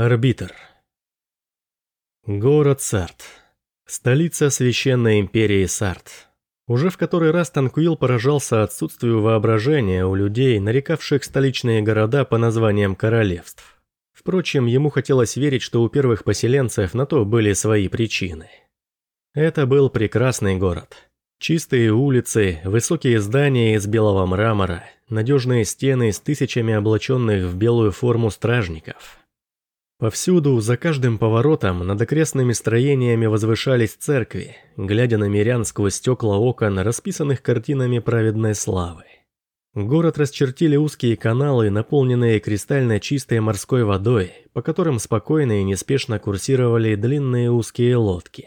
Арбитр. Город Сарт. Столица священной империи Сарт. Уже в который раз Танкуил поражался отсутствию воображения у людей, нарекавших столичные города по названиям королевств. Впрочем, ему хотелось верить, что у первых поселенцев на то были свои причины. Это был прекрасный город. Чистые улицы, высокие здания из белого мрамора, надежные стены с тысячами облаченных в белую форму стражников – Повсюду, за каждым поворотом, над окрестными строениями возвышались церкви, глядя на мирян сквозь стекла окон, расписанных картинами праведной славы. Город расчертили узкие каналы, наполненные кристально чистой морской водой, по которым спокойно и неспешно курсировали длинные узкие лодки.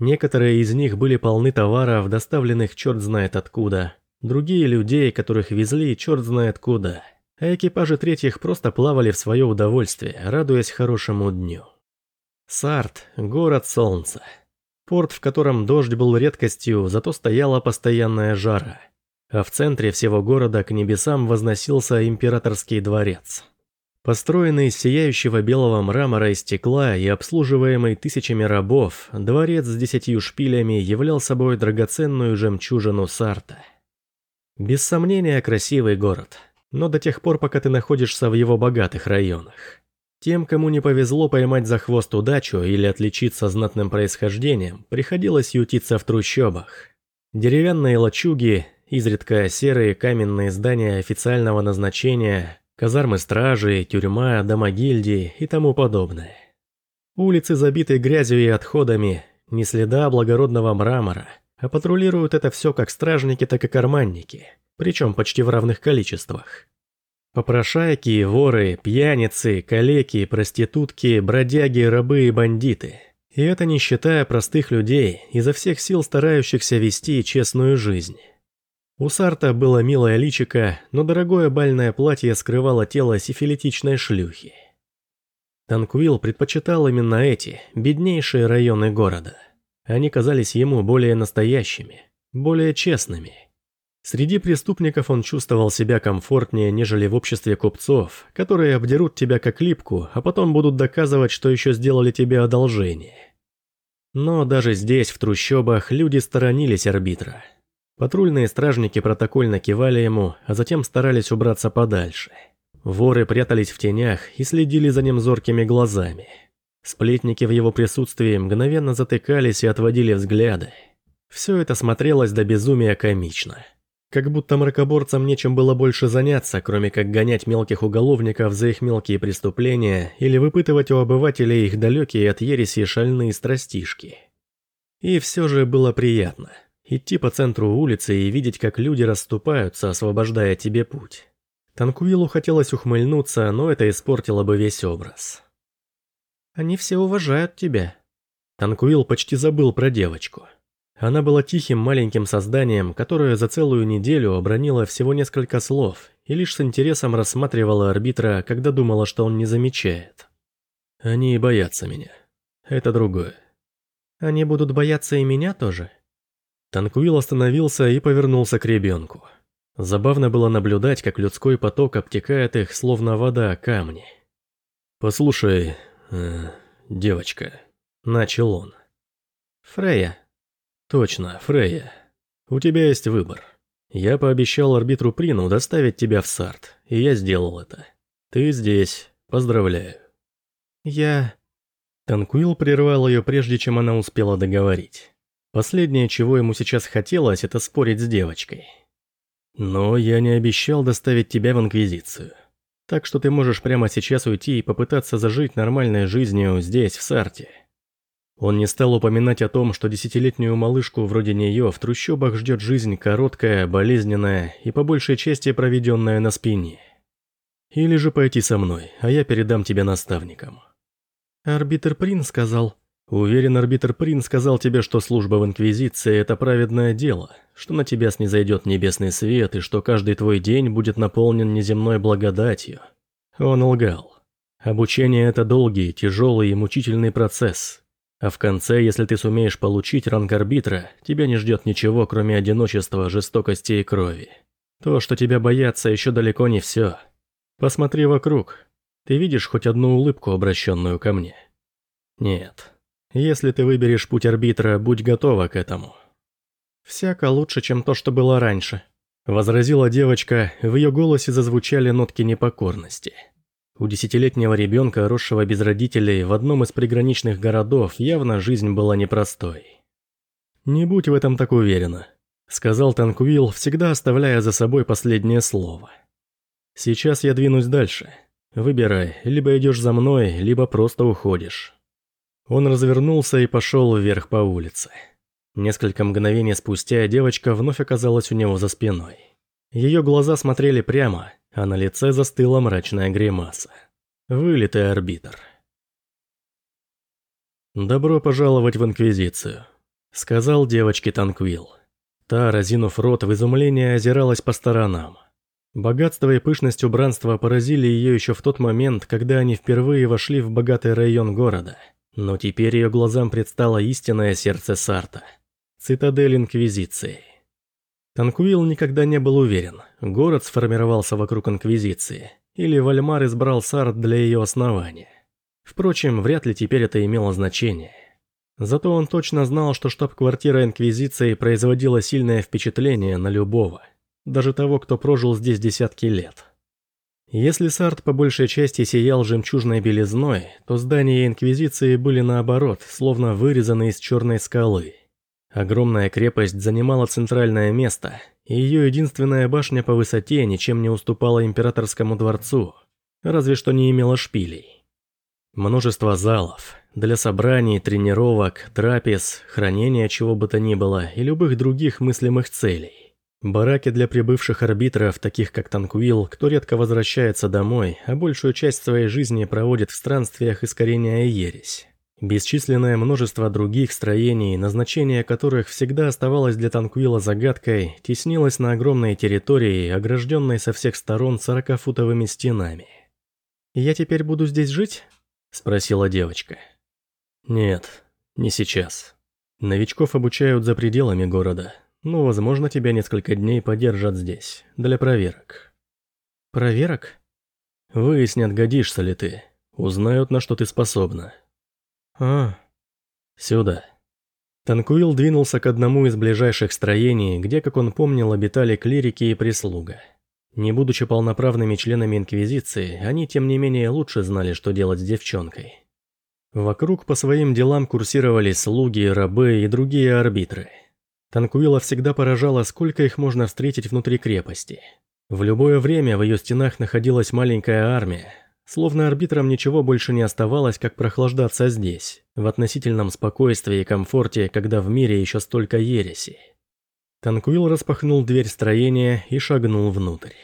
Некоторые из них были полны товаров, доставленных черт знает откуда, другие людей, которых везли черт знает куда – а экипажи третьих просто плавали в свое удовольствие, радуясь хорошему дню. Сарт – город солнца. Порт, в котором дождь был редкостью, зато стояла постоянная жара. А в центре всего города к небесам возносился императорский дворец. Построенный из сияющего белого мрамора и стекла и обслуживаемый тысячами рабов, дворец с десятью шпилями являл собой драгоценную жемчужину Сарта. Без сомнения, красивый город – но до тех пор, пока ты находишься в его богатых районах. Тем, кому не повезло поймать за хвост удачу или отличиться знатным происхождением, приходилось ютиться в трущобах. Деревянные лачуги, изредка серые каменные здания официального назначения, казармы стражи, тюрьма, дома гильдии и тому подобное. Улицы забиты грязью и отходами, ни следа благородного мрамора, а патрулируют это все как стражники, так и карманники – причем почти в равных количествах. Попрошайки, воры, пьяницы, калеки, проститутки, бродяги, рабы и бандиты. И это не считая простых людей, изо всех сил старающихся вести честную жизнь. У Сарта было милое личико, но дорогое бальное платье скрывало тело сифилитичной шлюхи. Танкуил предпочитал именно эти, беднейшие районы города. Они казались ему более настоящими, более честными – Среди преступников он чувствовал себя комфортнее, нежели в обществе купцов, которые обдерут тебя как липку, а потом будут доказывать, что еще сделали тебе одолжение. Но даже здесь, в трущобах, люди сторонились арбитра. Патрульные стражники протокольно кивали ему, а затем старались убраться подальше. Воры прятались в тенях и следили за ним зоркими глазами. Сплетники в его присутствии мгновенно затыкались и отводили взгляды. Все это смотрелось до безумия комично. Как будто мракоборцам нечем было больше заняться, кроме как гонять мелких уголовников за их мелкие преступления или выпытывать у обывателей их далекие от ереси шальные страстишки. И все же было приятно. Идти по центру улицы и видеть, как люди расступаются, освобождая тебе путь. Танкуилу хотелось ухмыльнуться, но это испортило бы весь образ. «Они все уважают тебя». Танкуил почти забыл про девочку. Она была тихим маленьким созданием, которое за целую неделю обронило всего несколько слов и лишь с интересом рассматривала арбитра, когда думала, что он не замечает. Они боятся меня. Это другое. Они будут бояться и меня тоже? Танкуил остановился и повернулся к ребенку. Забавно было наблюдать, как людской поток обтекает их, словно вода, камни. «Послушай, э, девочка», — начал он. «Фрея», «Точно, Фрейя. У тебя есть выбор. Я пообещал арбитру Прину доставить тебя в Сарт, и я сделал это. Ты здесь. Поздравляю». «Я...» Танкуил прервал ее, прежде чем она успела договорить. Последнее, чего ему сейчас хотелось, это спорить с девочкой. «Но я не обещал доставить тебя в Инквизицию. Так что ты можешь прямо сейчас уйти и попытаться зажить нормальной жизнью здесь, в Сарте. Он не стал упоминать о том, что десятилетнюю малышку вроде нее в трущобах ждет жизнь короткая, болезненная и по большей части проведенная на спине. Или же пойти со мной, а я передам тебя наставникам. Арбитр Прин сказал... Уверен, арбитр Прин сказал тебе, что служба в Инквизиции – это праведное дело, что на тебя снизойдет небесный свет и что каждый твой день будет наполнен неземной благодатью. Он лгал. Обучение – это долгий, тяжелый и мучительный процесс, а в конце, если ты сумеешь получить ранг арбитра, тебя не ждет ничего, кроме одиночества, жестокости и крови. То, что тебя боятся, еще далеко не все. Посмотри вокруг. Ты видишь хоть одну улыбку, обращенную ко мне? Нет. Если ты выберешь путь арбитра, будь готова к этому. Всяко лучше, чем то, что было раньше. Возразила девочка, в ее голосе зазвучали нотки непокорности. У десятилетнего ребенка, росшего без родителей в одном из приграничных городов, явно жизнь была непростой. «Не будь в этом так уверена», — сказал Танквилл, всегда оставляя за собой последнее слово. «Сейчас я двинусь дальше. Выбирай, либо идешь за мной, либо просто уходишь». Он развернулся и пошел вверх по улице. Несколько мгновений спустя девочка вновь оказалась у него за спиной. Ее глаза смотрели прямо, а на лице застыла мрачная гримаса. Вылитый арбитр. «Добро пожаловать в Инквизицию», — сказал девочке Танквилл. Та, разинув рот, в изумлении озиралась по сторонам. Богатство и пышность убранства поразили ее еще в тот момент, когда они впервые вошли в богатый район города. Но теперь ее глазам предстало истинное сердце Сарта — Цитадель Инквизиции. Танкуил никогда не был уверен, город сформировался вокруг Инквизиции, или Вальмар избрал Сарт для ее основания. Впрочем, вряд ли теперь это имело значение. Зато он точно знал, что штаб-квартира Инквизиции производила сильное впечатление на любого, даже того, кто прожил здесь десятки лет. Если Сарт по большей части сиял жемчужной белизной, то здания Инквизиции были наоборот, словно вырезаны из черной скалы – Огромная крепость занимала центральное место, и ее единственная башня по высоте ничем не уступала императорскому дворцу, разве что не имела шпилей. Множество залов для собраний, тренировок, трапез, хранения чего бы то ни было и любых других мыслимых целей. Бараки для прибывших арбитров, таких как Танкуил, кто редко возвращается домой, а большую часть своей жизни проводит в странствиях искорения ересь. Бесчисленное множество других строений, назначение которых всегда оставалось для Танквила загадкой, теснилось на огромной территории, огражденной со всех сторон сорокафутовыми стенами. «Я теперь буду здесь жить?» – спросила девочка. «Нет, не сейчас. Новичков обучают за пределами города, но, возможно, тебя несколько дней подержат здесь, для проверок». «Проверок?» «Выяснят, годишься ли ты, узнают, на что ты способна». «А, сюда». Танкуил двинулся к одному из ближайших строений, где, как он помнил, обитали клирики и прислуга. Не будучи полноправными членами Инквизиции, они, тем не менее, лучше знали, что делать с девчонкой. Вокруг по своим делам курсировали слуги, рабы и другие арбитры. Танкуила всегда поражала, сколько их можно встретить внутри крепости. В любое время в ее стенах находилась маленькая армия, Словно арбитрам ничего больше не оставалось, как прохлаждаться здесь, в относительном спокойствии и комфорте, когда в мире еще столько ереси. Танкуил распахнул дверь строения и шагнул внутрь.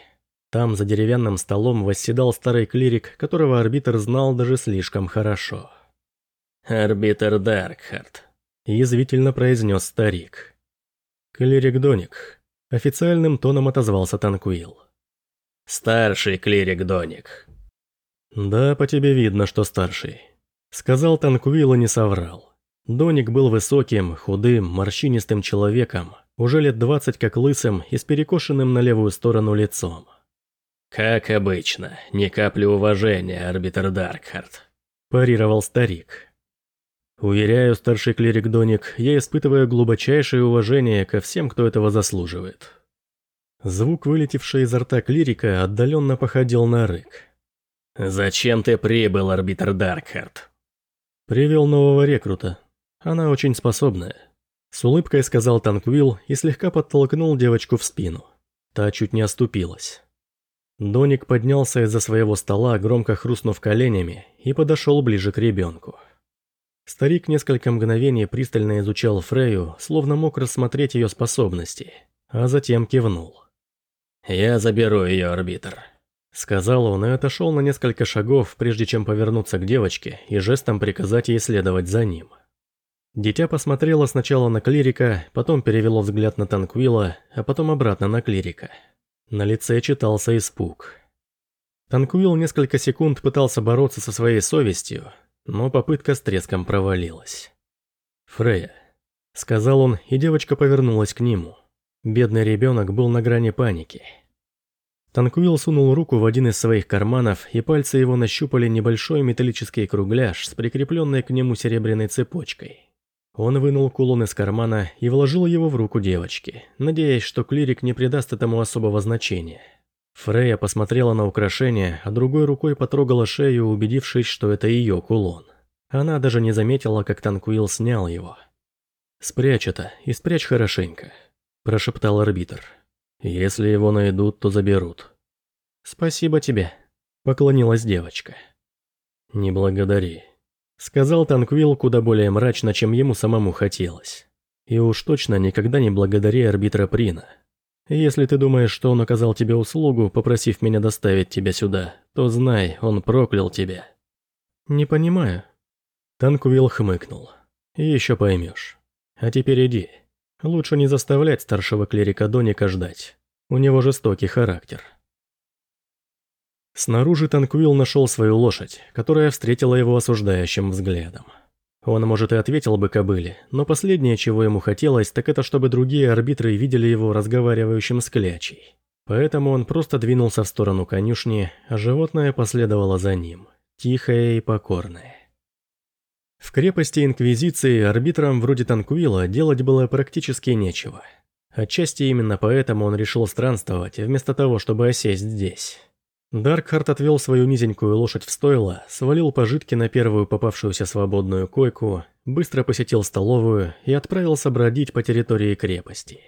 Там за деревянным столом восседал старый клирик, которого арбитр знал даже слишком хорошо. «Арбитр Даркхарт», – язвительно произнес старик. «Клирик Доник», – официальным тоном отозвался Танкуил. «Старший клирик Доник», «Да, по тебе видно, что старший», — сказал Танквилл и не соврал. Доник был высоким, худым, морщинистым человеком, уже лет двадцать как лысым и с перекошенным на левую сторону лицом. «Как обычно, ни капли уважения, арбитр Даркхарт», – парировал старик. «Уверяю, старший клирик Доник, я испытываю глубочайшее уважение ко всем, кто этого заслуживает». Звук, вылетевший изо рта клирика, отдаленно походил на рык. «Зачем ты прибыл, арбитр Даркхарт?» «Привел нового рекрута. Она очень способная». С улыбкой сказал Танквилл и слегка подтолкнул девочку в спину. Та чуть не оступилась. Доник поднялся из-за своего стола, громко хрустнув коленями, и подошел ближе к ребенку. Старик несколько мгновений пристально изучал Фрею, словно мог рассмотреть ее способности, а затем кивнул. «Я заберу ее, арбитр», Сказал он и отошел на несколько шагов, прежде чем повернуться к девочке и жестом приказать ей следовать за ним. Дитя посмотрело сначала на клирика, потом перевело взгляд на Танквила, а потом обратно на клирика. На лице читался испуг. Танквил несколько секунд пытался бороться со своей совестью, но попытка с треском провалилась. «Фрея», — сказал он, и девочка повернулась к нему. Бедный ребенок был на грани паники. Танкуил сунул руку в один из своих карманов, и пальцы его нащупали небольшой металлический кругляш с прикрепленной к нему серебряной цепочкой. Он вынул кулон из кармана и вложил его в руку девочки, надеясь, что клирик не придаст этому особого значения. Фрея посмотрела на украшение, а другой рукой потрогала шею, убедившись, что это ее кулон. Она даже не заметила, как Танкуил снял его. «Спрячь это и спрячь хорошенько», – прошептал арбитр. Если его найдут, то заберут. Спасибо тебе, поклонилась девочка. Не благодари, сказал Танквилл куда более мрачно, чем ему самому хотелось. И уж точно никогда не благодари арбитра Прина. Если ты думаешь, что он оказал тебе услугу, попросив меня доставить тебя сюда, то знай, он проклял тебя. Не понимаю. Танквилл хмыкнул. И еще поймешь. А теперь иди. Лучше не заставлять старшего клирика Доника ждать. У него жестокий характер. Снаружи Танквилл нашел свою лошадь, которая встретила его осуждающим взглядом. Он, может, и ответил бы кобыле, но последнее, чего ему хотелось, так это чтобы другие арбитры видели его разговаривающим с клячей. Поэтому он просто двинулся в сторону конюшни, а животное последовало за ним, тихое и покорное. В крепости Инквизиции арбитрам вроде Танкуила делать было практически нечего. Отчасти именно поэтому он решил странствовать, вместо того, чтобы осесть здесь. Даркхарт отвел свою низенькую лошадь в стойло, свалил пожитки на первую попавшуюся свободную койку, быстро посетил столовую и отправился бродить по территории крепости.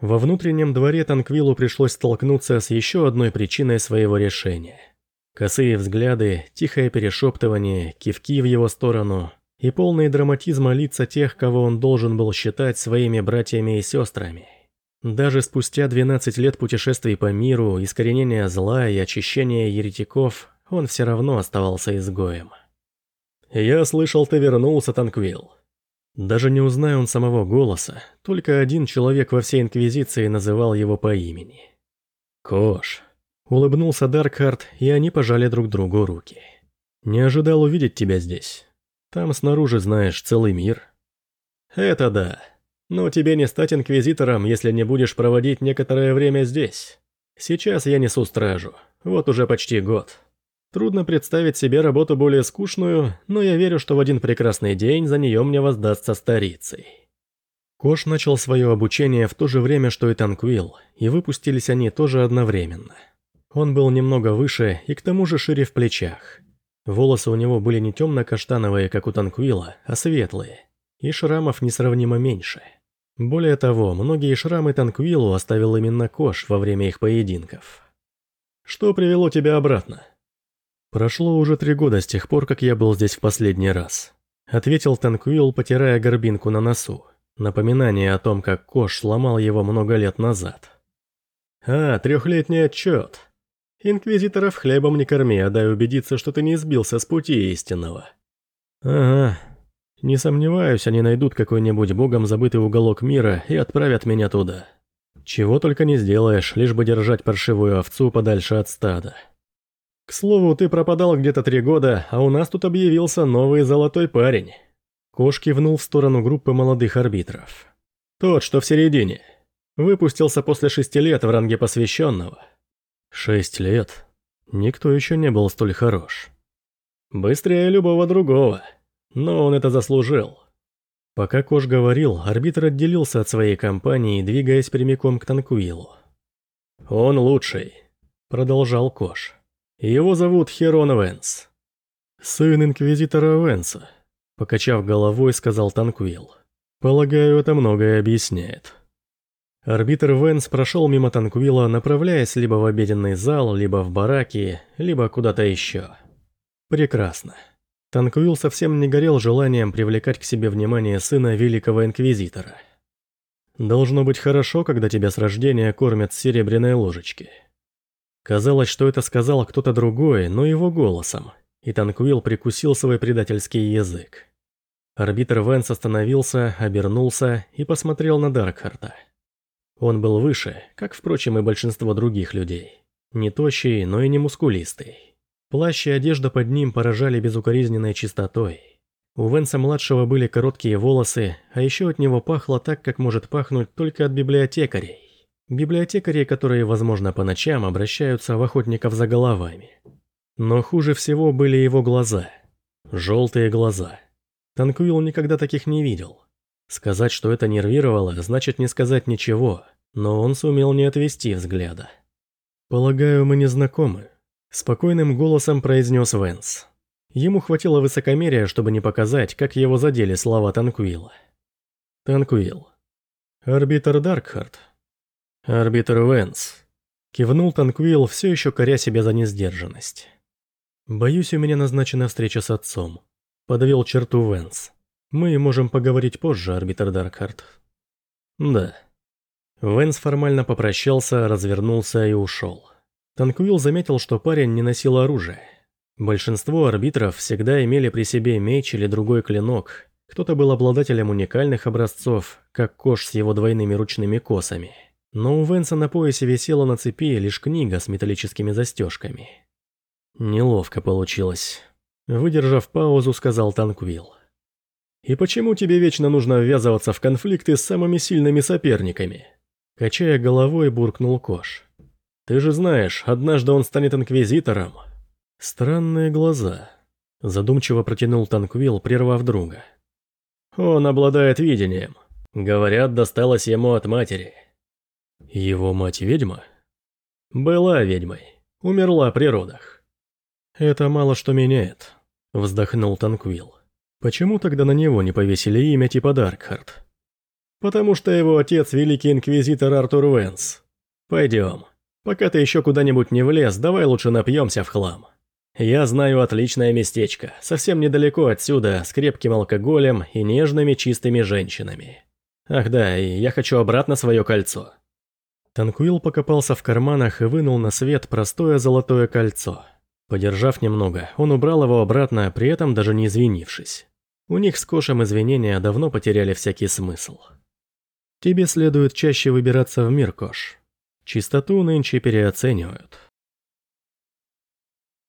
Во внутреннем дворе Танквилу пришлось столкнуться с еще одной причиной своего решения – Косые взгляды, тихое перешептывание, кивки в его сторону и полные драматизма лица тех, кого он должен был считать своими братьями и сестрами. Даже спустя 12 лет путешествий по миру, искоренения зла и очищения еретиков, он все равно оставался изгоем. «Я слышал, ты вернулся, Танквилл». Даже не узная он самого голоса, только один человек во всей Инквизиции называл его по имени. «Кош, Улыбнулся Даркхарт, и они пожали друг другу руки. «Не ожидал увидеть тебя здесь. Там снаружи, знаешь, целый мир». «Это да. Но тебе не стать инквизитором, если не будешь проводить некоторое время здесь. Сейчас я несу стражу. Вот уже почти год. Трудно представить себе работу более скучную, но я верю, что в один прекрасный день за нее мне воздастся старицей». Кош начал свое обучение в то же время, что и Танквилл, и выпустились они тоже одновременно – он был немного выше и к тому же шире в плечах. Волосы у него были не темно-каштановые, как у Танквила, а светлые. И шрамов несравнимо меньше. Более того, многие шрамы Танквилу оставил именно Кош во время их поединков. «Что привело тебя обратно?» «Прошло уже три года с тех пор, как я был здесь в последний раз», — ответил Танквилл, потирая горбинку на носу. Напоминание о том, как Кош сломал его много лет назад. «А, трехлетний отчет. Инквизиторов хлебом не корми, а дай убедиться, что ты не сбился с пути истинного. Ага. Не сомневаюсь, они найдут какой-нибудь богом забытый уголок мира и отправят меня туда. Чего только не сделаешь, лишь бы держать паршивую овцу подальше от стада. К слову, ты пропадал где-то три года, а у нас тут объявился новый золотой парень. Кош кивнул в сторону группы молодых арбитров. Тот, что в середине. Выпустился после шести лет в ранге посвященного. Шесть лет. Никто еще не был столь хорош. Быстрее любого другого. Но он это заслужил. Пока Кош говорил, арбитр отделился от своей компании, двигаясь прямиком к Танкуилу. «Он лучший», — продолжал Кош. «Его зовут Херон Венс». «Сын инквизитора Венса», — покачав головой, сказал Танкуил. «Полагаю, это многое объясняет». Арбитр Венс прошел мимо Танквилла, направляясь либо в обеденный зал, либо в бараки, либо куда-то еще. Прекрасно. Танквилл совсем не горел желанием привлекать к себе внимание сына Великого Инквизитора. Должно быть хорошо, когда тебя с рождения кормят с серебряной ложечки. Казалось, что это сказал кто-то другой, но его голосом, и Танквилл прикусил свой предательский язык. Арбитр Венс остановился, обернулся и посмотрел на Даркхарта. Он был выше, как, впрочем, и большинство других людей. Не тощий, но и не мускулистый. Плащ и одежда под ним поражали безукоризненной чистотой. У Венса-младшего были короткие волосы, а еще от него пахло так, как может пахнуть только от библиотекарей. Библиотекари, которые, возможно, по ночам обращаются в охотников за головами. Но хуже всего были его глаза. Желтые глаза. Танкуил никогда таких не видел. Сказать, что это нервировало, значит не сказать ничего, но он сумел не отвести взгляда. «Полагаю, мы не знакомы», – спокойным голосом произнес Венс. Ему хватило высокомерия, чтобы не показать, как его задели слова Танкуила. Танкуил. Арбитр Даркхарт. Арбитр Венс. Кивнул Танкуил, все еще коря себя за несдержанность. «Боюсь, у меня назначена встреча с отцом», – подавил черту Венс. «Мы можем поговорить позже, арбитр Даркхарт». «Да». Венс формально попрощался, развернулся и ушел. Танкуил заметил, что парень не носил оружие. Большинство арбитров всегда имели при себе меч или другой клинок. Кто-то был обладателем уникальных образцов, как Кош с его двойными ручными косами. Но у Венса на поясе висела на цепи лишь книга с металлическими застежками. Неловко получилось. Выдержав паузу, сказал Танквилл. «И почему тебе вечно нужно ввязываться в конфликты с самыми сильными соперниками?» Качая головой, буркнул Кош. «Ты же знаешь, однажды он станет инквизитором». «Странные глаза», – задумчиво протянул Танквилл, прервав друга. «Он обладает видением. Говорят, досталось ему от матери». «Его мать ведьма?» «Была ведьмой. Умерла при родах. «Это мало что меняет», – вздохнул Танквилл. «Почему тогда на него не повесили имя типа Даркхарт?» «Потому что его отец – великий инквизитор Артур Венс. Пойдем. Пока ты еще куда-нибудь не влез, давай лучше напьемся в хлам. Я знаю отличное местечко, совсем недалеко отсюда, с крепким алкоголем и нежными чистыми женщинами. Ах да, и я хочу обратно свое кольцо». Танкуил покопался в карманах и вынул на свет простое золотое кольцо – Подержав немного, он убрал его обратно, при этом даже не извинившись. У них с Кошем извинения давно потеряли всякий смысл. Тебе следует чаще выбираться в мир, Кош. Чистоту нынче переоценивают.